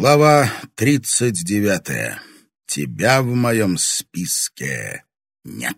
Глава тридцать девятая. Тебя в моем списке нет.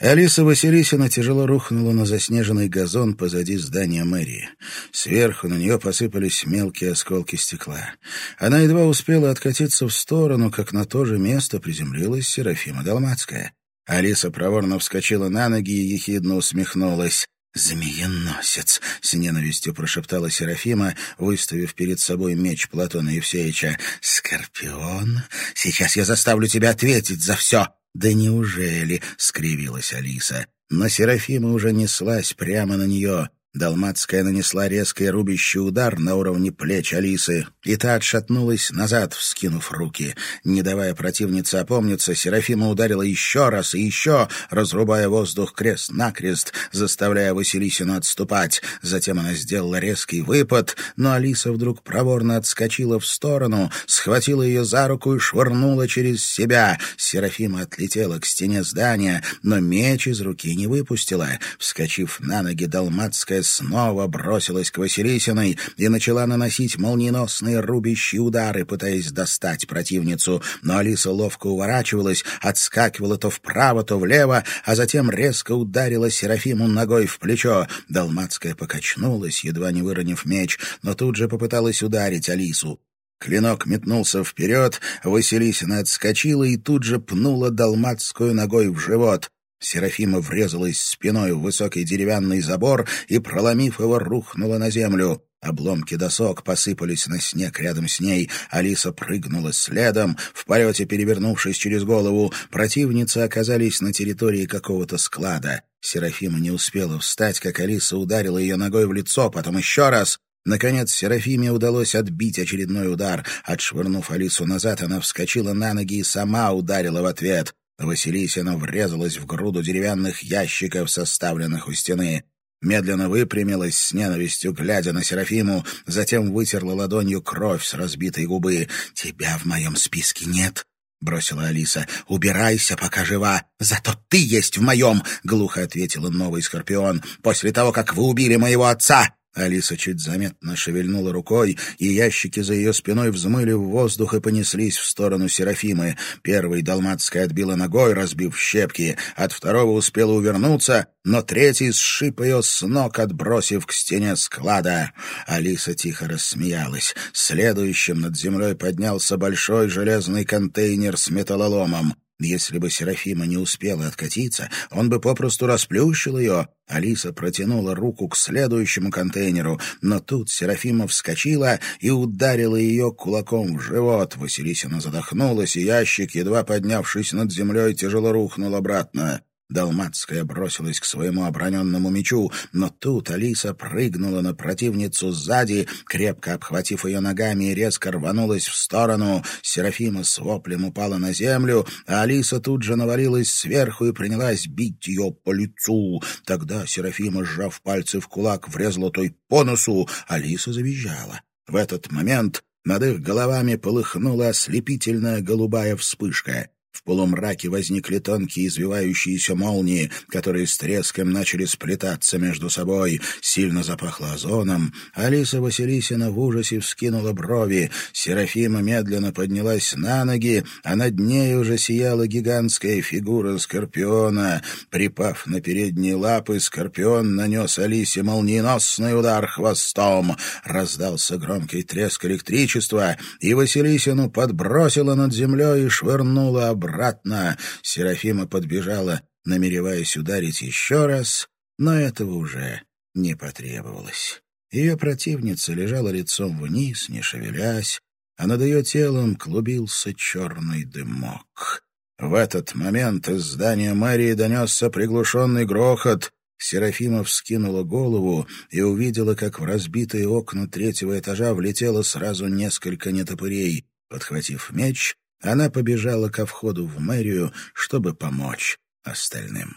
Алиса Василисина тяжело рухнула на заснеженный газон позади здания мэрии. Сверху на нее посыпались мелкие осколки стекла. Она едва успела откатиться в сторону, как на то же место приземлилась Серафима Далмацкая. Алиса проворно вскочила на ноги и ехидно усмехнулась. «Змееносец!» — с ненавистью прошептала Серафима, выставив перед собой меч Платона Евсеевича. «Скорпион, сейчас я заставлю тебя ответить за все!» «Да неужели?» — скривилась Алиса. Но Серафима уже неслась прямо на нее. Далматская нанесла резкий рубящий удар на уровне плеч Алисы, и та отшатнулась назад, вскинув руки. Не давая противнице опомниться, Серафима ударила еще раз и еще, разрубая воздух крест-накрест, заставляя Василисину отступать. Затем она сделала резкий выпад, но Алиса вдруг проворно отскочила в сторону, схватила ее за руку и швырнула через себя. Серафима отлетела к стене здания, но меч из руки не выпустила. Вскочив на ноги, Далматская снова бросилась к Василисиной и начала наносить молниеносные рубящие удары, пытаясь достать противницу. Но Алиса ловко уворачивалась, отскакивала то вправо, то влево, а затем резко ударила Серафиму ногой в плечо. Далматская покачнулась, едва не выронив меч, но тут же попыталась ударить Алису. Клинок метнулся вперед, Василисина отскочила и тут же пнула Далматскую ногой в живот. Серафима врезалась спиной в высокий деревянный забор и, проломив его, рухнула на землю. Обломки досок посыпались на снег рядом с ней. Алиса прыгнула следом, в полете перевернувшись через голову. Противницы оказались на территории какого-то склада. Серафима не успела встать, как Алиса ударила ее ногой в лицо, потом еще раз. Наконец Серафиме удалось отбить очередной удар. Отшвырнув Алису назад, она вскочила на ноги и сама ударила в ответ. Василисина врезалась в груду деревянных ящиков, составленных у стены. Медленно выпрямилась, с ненавистью глядя на Серафиму, затем вытерла ладонью кровь с разбитой губы. «Тебя в моем списке нет», — бросила Алиса. «Убирайся, пока жива. Зато ты есть в моем», — глухо ответила новый Скорпион. «После того, как вы убили моего отца». Алиса чуть заметно шевельнула рукой, и ящики за ее спиной взмыли в воздух и понеслись в сторону Серафимы. Первый Далматская отбила ногой, разбив щепки, от второго успела увернуться, но третий сшиб ее с ног, отбросив к стене склада. Алиса тихо рассмеялась. Следующим над землей поднялся большой железный контейнер с металлоломом. Если бы Серафима не успела откатиться, он бы попросту расплющил ее. Алиса протянула руку к следующему контейнеру, но тут Серафима вскочила и ударила ее кулаком в живот. Василисина задохнулась, и ящик, едва поднявшись над землей, тяжело рухнул обратно. Далматская бросилась к своему оброненному мечу, но тут Алиса прыгнула на противницу сзади, крепко обхватив ее ногами и резко рванулась в сторону. Серафима с воплем упала на землю, а Алиса тут же навалилась сверху и принялась бить ее по лицу. Тогда Серафима, сжав пальцы в кулак, врезала той по носу. Алиса завизжала. В этот момент над их головами полыхнула ослепительная голубая вспышка. В полумраке возникли тонкие извивающиеся молнии, которые с треском начали сплетаться между собой. Сильно запахло озоном. Алиса Василисина в ужасе вскинула брови. Серафима медленно поднялась на ноги, а над ней уже сияла гигантская фигура Скорпиона. Припав на передние лапы, Скорпион нанес Алисе молниеносный удар хвостом. Раздался громкий треск электричества, и Василисину подбросила над землей и швырнула обратно. Серафима подбежала, намереваясь ударить еще раз, но этого уже не потребовалось. Ее противница лежала лицом вниз, не шевелясь, а над ее телом клубился черный дымок. В этот момент из здания мэрии донесся приглушенный грохот. Серафима вскинула голову и увидела, как в разбитые окна третьего этажа влетело сразу несколько нетопырей. Подхватив меч, она побежала ко входу в мэрию, чтобы помочь остальным.